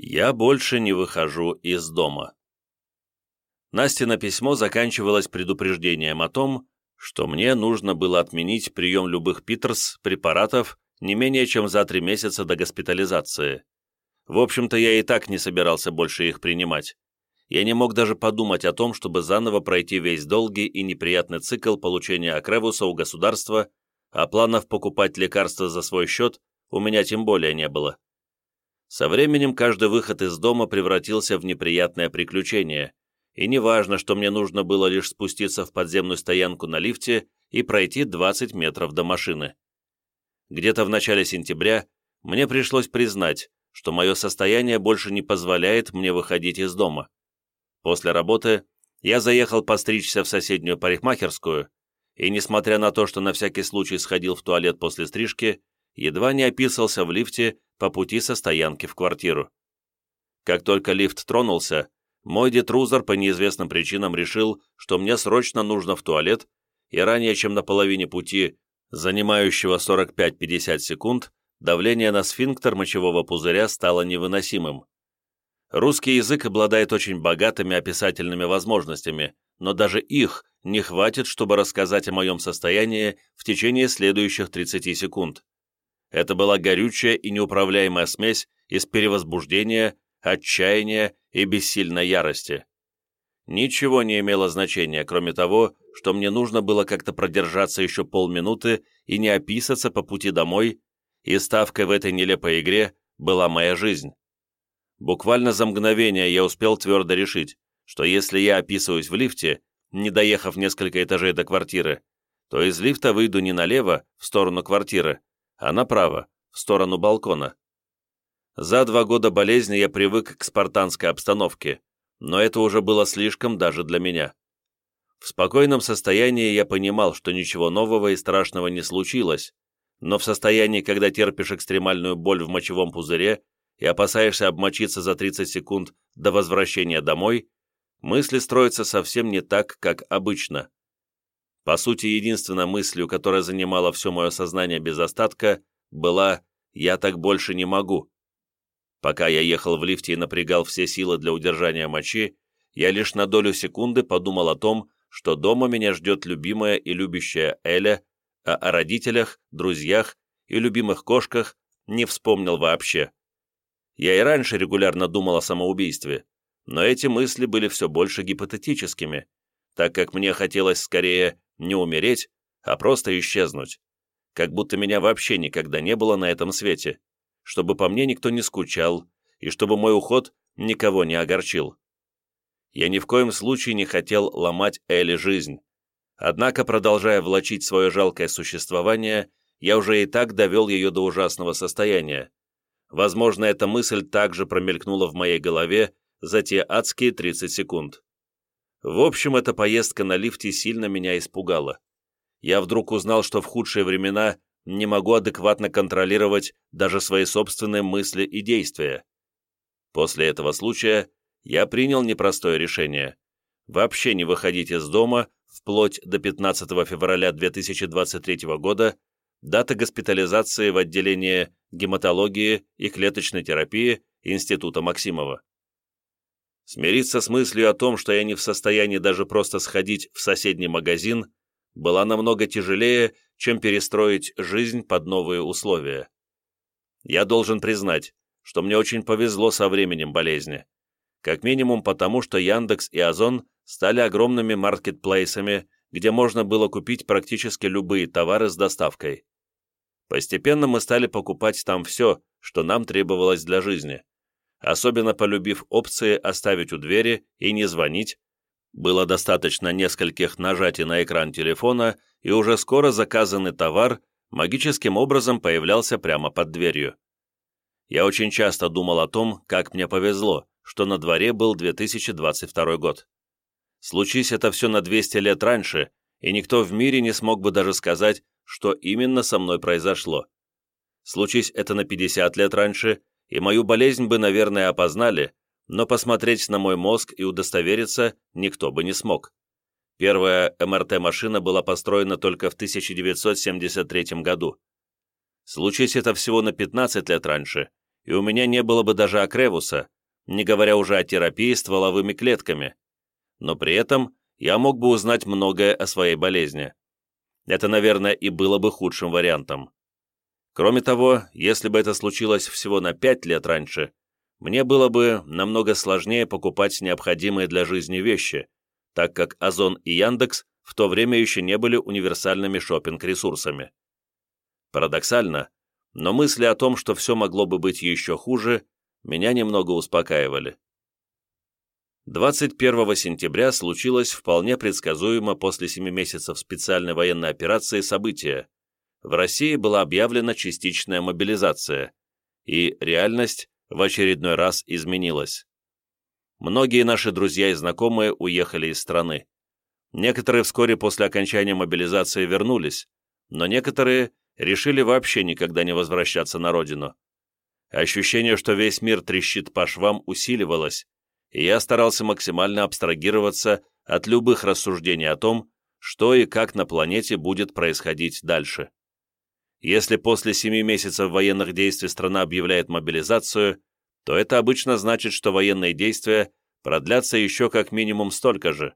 Я больше не выхожу из дома. Настина письмо заканчивалось предупреждением о том, что мне нужно было отменить прием любых Питерс препаратов не менее чем за три месяца до госпитализации. В общем-то, я и так не собирался больше их принимать. Я не мог даже подумать о том, чтобы заново пройти весь долгий и неприятный цикл получения акревуса у государства, а планов покупать лекарства за свой счет у меня тем более не было. Со временем каждый выход из дома превратился в неприятное приключение, и неважно, что мне нужно было лишь спуститься в подземную стоянку на лифте и пройти 20 метров до машины. Где-то в начале сентября мне пришлось признать, что мое состояние больше не позволяет мне выходить из дома. После работы я заехал постричься в соседнюю парикмахерскую, и, несмотря на то, что на всякий случай сходил в туалет после стрижки, едва не описался в лифте по пути со стоянки в квартиру. Как только лифт тронулся, мой детрузер по неизвестным причинам решил, что мне срочно нужно в туалет, и ранее, чем на половине пути, занимающего 45-50 секунд, давление на сфинктер мочевого пузыря стало невыносимым. Русский язык обладает очень богатыми описательными возможностями, но даже их не хватит, чтобы рассказать о моем состоянии в течение следующих 30 секунд. Это была горючая и неуправляемая смесь из перевозбуждения, отчаяния и бессильной ярости. Ничего не имело значения, кроме того, что мне нужно было как-то продержаться еще полминуты и не описаться по пути домой, и ставкой в этой нелепой игре была моя жизнь. Буквально за мгновение я успел твердо решить, что если я описываюсь в лифте, не доехав несколько этажей до квартиры, то из лифта выйду не налево, в сторону квартиры, а направо, в сторону балкона. За два года болезни я привык к спартанской обстановке, но это уже было слишком даже для меня. В спокойном состоянии я понимал, что ничего нового и страшного не случилось, но в состоянии, когда терпишь экстремальную боль в мочевом пузыре и опасаешься обмочиться за 30 секунд до возвращения домой, мысли строятся совсем не так, как обычно. По сути, единственной мыслью, которая занимала все мое сознание без остатка, была «я так больше не могу». Пока я ехал в лифте и напрягал все силы для удержания мочи, я лишь на долю секунды подумал о том, что дома меня ждет любимая и любящая Эля, а о родителях, друзьях и любимых кошках не вспомнил вообще. Я и раньше регулярно думал о самоубийстве, но эти мысли были все больше гипотетическими, так как мне хотелось скорее не умереть, а просто исчезнуть. Как будто меня вообще никогда не было на этом свете, чтобы по мне никто не скучал, и чтобы мой уход никого не огорчил. Я ни в коем случае не хотел ломать Элли жизнь. Однако, продолжая влачить свое жалкое существование, я уже и так довел ее до ужасного состояния. Возможно, эта мысль также промелькнула в моей голове за те адские 30 секунд. В общем, эта поездка на лифте сильно меня испугала. Я вдруг узнал, что в худшие времена не могу адекватно контролировать даже свои собственные мысли и действия. После этого случая я принял непростое решение – вообще не выходить из дома вплоть до 15 февраля 2023 года, дата госпитализации в отделение гематологии и клеточной терапии Института Максимова. Смириться с мыслью о том, что я не в состоянии даже просто сходить в соседний магазин, была намного тяжелее, чем перестроить жизнь под новые условия. Я должен признать, что мне очень повезло со временем болезни. Как минимум потому, что Яндекс и Озон стали огромными маркетплейсами, где можно было купить практически любые товары с доставкой. Постепенно мы стали покупать там все, что нам требовалось для жизни особенно полюбив опции оставить у двери и не звонить, было достаточно нескольких нажатий на экран телефона, и уже скоро заказанный товар магическим образом появлялся прямо под дверью. Я очень часто думал о том, как мне повезло, что на дворе был 2022 год. Случись это все на 200 лет раньше, и никто в мире не смог бы даже сказать, что именно со мной произошло. Случись это на 50 лет раньше, и мою болезнь бы, наверное, опознали, но посмотреть на мой мозг и удостовериться никто бы не смог. Первая МРТ-машина была построена только в 1973 году. Случись это всего на 15 лет раньше, и у меня не было бы даже акревуса, не говоря уже о терапии стволовыми клетками. Но при этом я мог бы узнать многое о своей болезни. Это, наверное, и было бы худшим вариантом. Кроме того, если бы это случилось всего на пять лет раньше, мне было бы намного сложнее покупать необходимые для жизни вещи, так как Озон и Яндекс в то время еще не были универсальными шопинг-ресурсами. Парадоксально, но мысли о том, что все могло бы быть еще хуже, меня немного успокаивали. 21 сентября случилось вполне предсказуемо после семи месяцев специальной военной операции событие, в России была объявлена частичная мобилизация, и реальность в очередной раз изменилась. Многие наши друзья и знакомые уехали из страны. Некоторые вскоре после окончания мобилизации вернулись, но некоторые решили вообще никогда не возвращаться на родину. Ощущение, что весь мир трещит по швам, усиливалось, и я старался максимально абстрагироваться от любых рассуждений о том, что и как на планете будет происходить дальше. Если после семи месяцев военных действий страна объявляет мобилизацию, то это обычно значит, что военные действия продлятся еще как минимум столько же,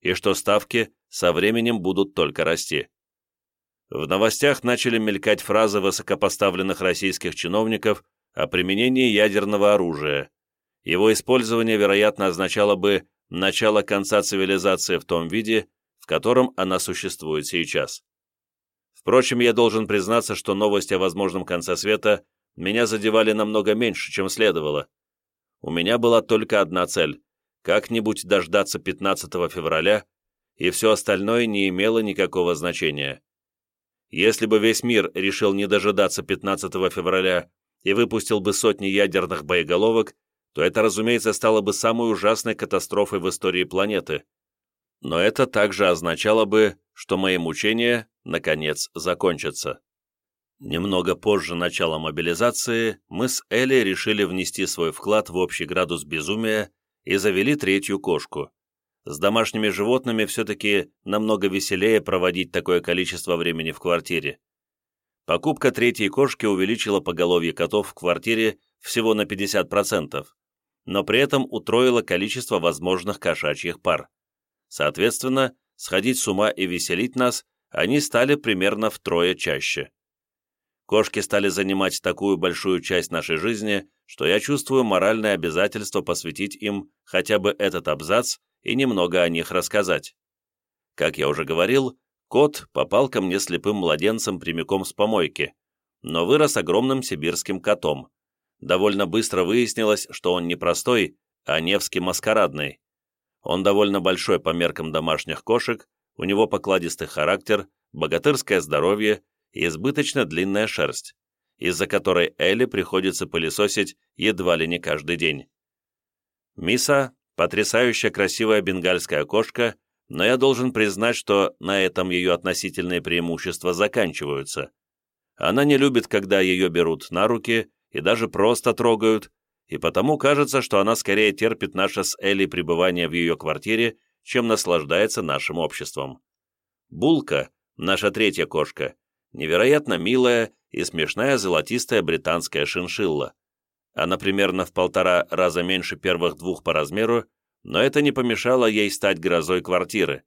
и что ставки со временем будут только расти. В новостях начали мелькать фразы высокопоставленных российских чиновников о применении ядерного оружия. Его использование, вероятно, означало бы начало конца цивилизации в том виде, в котором она существует сейчас. Впрочем, я должен признаться, что новости о возможном конце света меня задевали намного меньше, чем следовало. У меня была только одна цель – как-нибудь дождаться 15 февраля, и все остальное не имело никакого значения. Если бы весь мир решил не дожидаться 15 февраля и выпустил бы сотни ядерных боеголовок, то это, разумеется, стало бы самой ужасной катастрофой в истории планеты. Но это также означало бы, что мои мучения, наконец, закончатся. Немного позже начала мобилизации мы с Элли решили внести свой вклад в общий градус безумия и завели третью кошку. С домашними животными все-таки намного веселее проводить такое количество времени в квартире. Покупка третьей кошки увеличила поголовье котов в квартире всего на 50%, но при этом утроила количество возможных кошачьих пар. Соответственно, сходить с ума и веселить нас они стали примерно втрое чаще. Кошки стали занимать такую большую часть нашей жизни, что я чувствую моральное обязательство посвятить им хотя бы этот абзац и немного о них рассказать. Как я уже говорил, кот попал ко мне слепым младенцем прямиком с помойки, но вырос огромным сибирским котом. Довольно быстро выяснилось, что он не простой, а невский маскарадный. Он довольно большой по меркам домашних кошек, у него покладистый характер, богатырское здоровье и избыточно длинная шерсть, из-за которой Элли приходится пылесосить едва ли не каждый день. Миса – потрясающая красивая бенгальская кошка, но я должен признать, что на этом ее относительные преимущества заканчиваются. Она не любит, когда ее берут на руки и даже просто трогают, и потому кажется, что она скорее терпит наше с Элли пребывание в ее квартире, чем наслаждается нашим обществом. Булка, наша третья кошка, невероятно милая и смешная золотистая британская шиншилла. Она примерно в полтора раза меньше первых двух по размеру, но это не помешало ей стать грозой квартиры.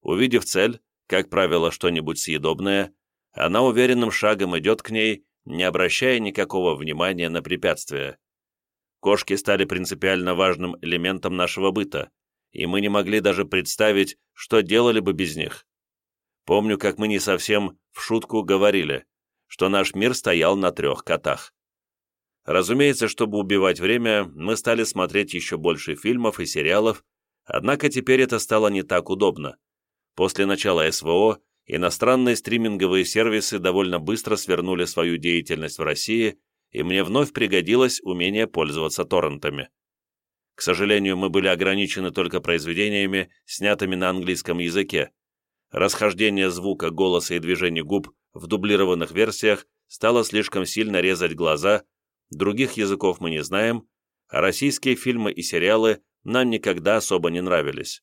Увидев цель, как правило, что-нибудь съедобное, она уверенным шагом идет к ней, не обращая никакого внимания на препятствия. Кошки стали принципиально важным элементом нашего быта, и мы не могли даже представить, что делали бы без них. Помню, как мы не совсем в шутку говорили, что наш мир стоял на трех котах. Разумеется, чтобы убивать время, мы стали смотреть еще больше фильмов и сериалов, однако теперь это стало не так удобно. После начала СВО иностранные стриминговые сервисы довольно быстро свернули свою деятельность в России и мне вновь пригодилось умение пользоваться торрентами. К сожалению, мы были ограничены только произведениями, снятыми на английском языке. Расхождение звука, голоса и движений губ в дублированных версиях стало слишком сильно резать глаза, других языков мы не знаем, а российские фильмы и сериалы нам никогда особо не нравились.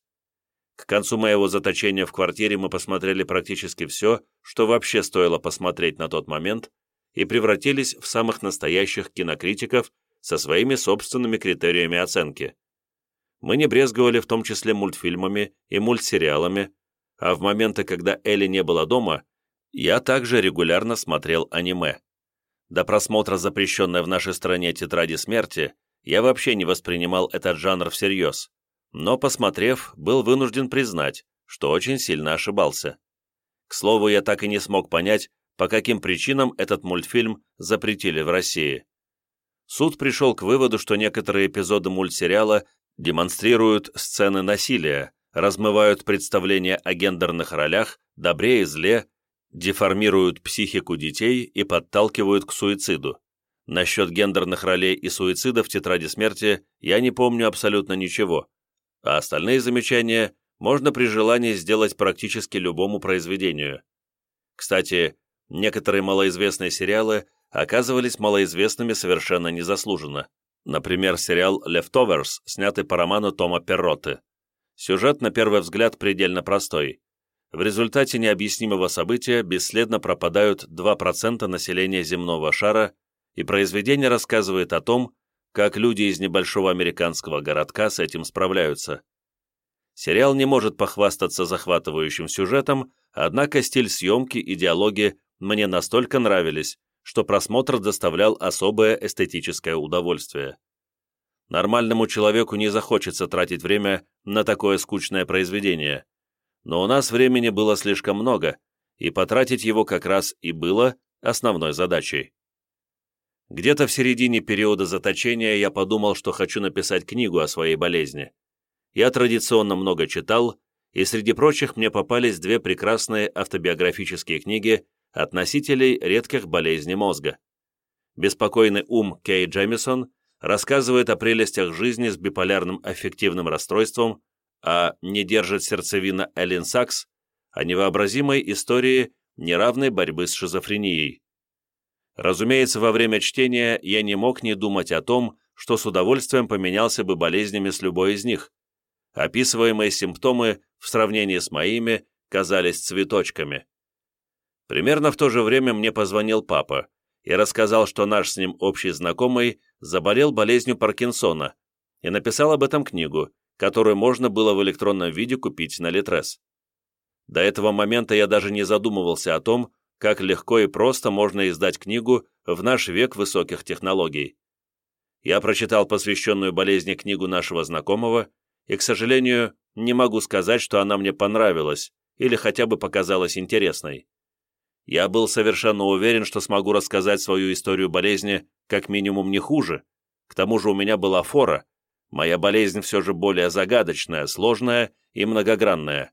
К концу моего заточения в квартире мы посмотрели практически все, что вообще стоило посмотреть на тот момент, и превратились в самых настоящих кинокритиков со своими собственными критериями оценки. Мы не брезговали в том числе мультфильмами и мультсериалами, а в моменты, когда Элли не было дома, я также регулярно смотрел аниме. До просмотра запрещенной в нашей стране «Тетради смерти» я вообще не воспринимал этот жанр всерьез, но, посмотрев, был вынужден признать, что очень сильно ошибался. К слову, я так и не смог понять, по каким причинам этот мультфильм запретили в России. Суд пришел к выводу, что некоторые эпизоды мультсериала демонстрируют сцены насилия, размывают представления о гендерных ролях, добре и зле, деформируют психику детей и подталкивают к суициду. Насчет гендерных ролей и суицида в «Тетради смерти» я не помню абсолютно ничего, а остальные замечания можно при желании сделать практически любому произведению. Кстати, некоторые малоизвестные сериалы оказывались малоизвестными совершенно незаслуженно. Например, сериал «Leftovers», снятый по роману Тома Перротты. Сюжет, на первый взгляд, предельно простой. В результате необъяснимого события бесследно пропадают 2% населения земного шара, и произведение рассказывает о том, как люди из небольшого американского городка с этим справляются. Сериал не может похвастаться захватывающим сюжетом, однако стиль съемки и диалоги мне настолько нравились, что просмотр доставлял особое эстетическое удовольствие. Нормальному человеку не захочется тратить время на такое скучное произведение, но у нас времени было слишком много, и потратить его как раз и было основной задачей. Где-то в середине периода заточения я подумал, что хочу написать книгу о своей болезни. Я традиционно много читал, и среди прочих мне попались две прекрасные автобиографические книги от носителей редких болезней мозга. «Беспокойный ум» Кей Джемисон рассказывает о прелестях жизни с биполярным аффективным расстройством а «Не держит сердцевина» Эллен Сакс о невообразимой истории неравной борьбы с шизофренией. Разумеется, во время чтения я не мог не думать о том, что с удовольствием поменялся бы болезнями с любой из них. Описываемые симптомы в сравнении с моими казались цветочками. Примерно в то же время мне позвонил папа и рассказал, что наш с ним общий знакомый заболел болезнью Паркинсона и написал об этом книгу, которую можно было в электронном виде купить на Литрес. До этого момента я даже не задумывался о том, как легко и просто можно издать книгу в наш век высоких технологий. Я прочитал посвященную болезни книгу нашего знакомого, и, к сожалению, не могу сказать, что она мне понравилась или хотя бы показалась интересной. Я был совершенно уверен, что смогу рассказать свою историю болезни как минимум не хуже, к тому же у меня была фора, Моя болезнь все же более загадочная, сложная и многогранная.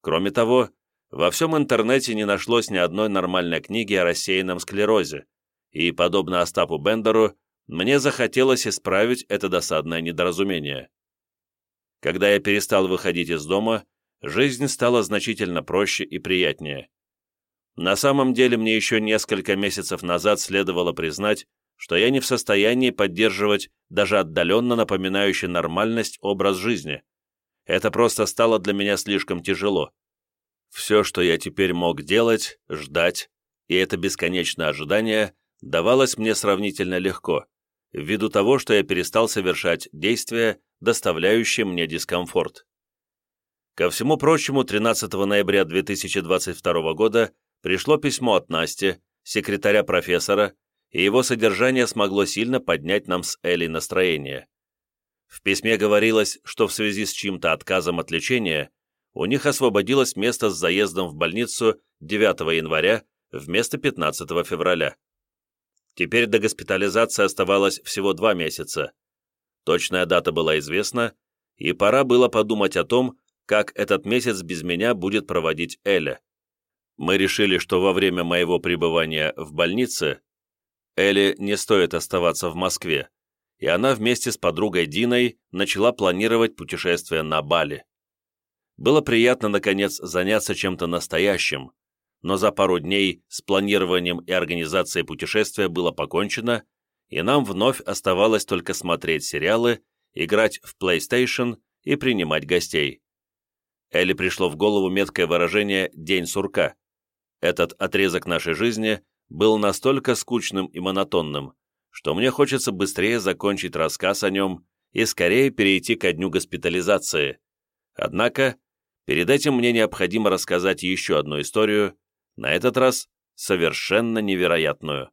Кроме того, во всем интернете не нашлось ни одной нормальной книги о рассеянном склерозе, и, подобно Остапу Бендеру, мне захотелось исправить это досадное недоразумение. Когда я перестал выходить из дома, жизнь стала значительно проще и приятнее. На самом деле мне еще несколько месяцев назад следовало признать, что я не в состоянии поддерживать даже отдаленно напоминающий нормальность образ жизни. Это просто стало для меня слишком тяжело. Все, что я теперь мог делать, ждать, и это бесконечное ожидание давалось мне сравнительно легко, ввиду того, что я перестал совершать действия, доставляющие мне дискомфорт. Ко всему прочему, 13 ноября 2022 года пришло письмо от Насти, секретаря профессора, и его содержание смогло сильно поднять нам с Элли настроение. В письме говорилось, что в связи с чьим-то отказом от лечения у них освободилось место с заездом в больницу 9 января вместо 15 февраля. Теперь до госпитализации оставалось всего два месяца. Точная дата была известна, и пора было подумать о том, как этот месяц без меня будет проводить Эля. Мы решили, что во время моего пребывания в больнице Элли не стоит оставаться в Москве, и она вместе с подругой Диной начала планировать путешествие на Бали. Было приятно, наконец, заняться чем-то настоящим, но за пару дней с планированием и организацией путешествия было покончено, и нам вновь оставалось только смотреть сериалы, играть в PlayStation и принимать гостей. Элли пришло в голову меткое выражение «день сурка». Этот отрезок нашей жизни был настолько скучным и монотонным, что мне хочется быстрее закончить рассказ о нем и скорее перейти ко дню госпитализации. Однако, перед этим мне необходимо рассказать еще одну историю, на этот раз совершенно невероятную.